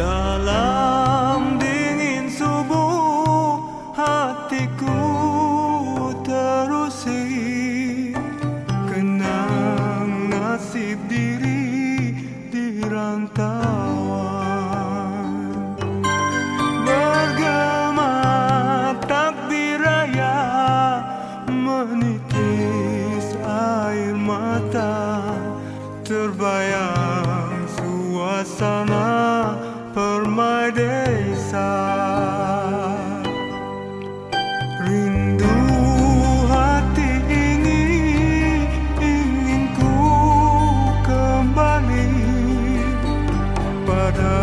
Malam dingin subuh hatiku terusik. Kenang nasib diri di rantauan. Bergema takbir raya Menitis air mata. Terbayang suasana permai desa. Rindu hati ini ingin ku kembali pada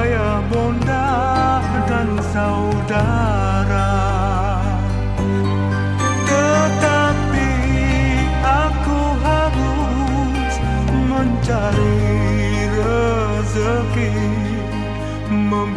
ayah bonda dan saudara. Tetapi aku harus mencari rezeki mon.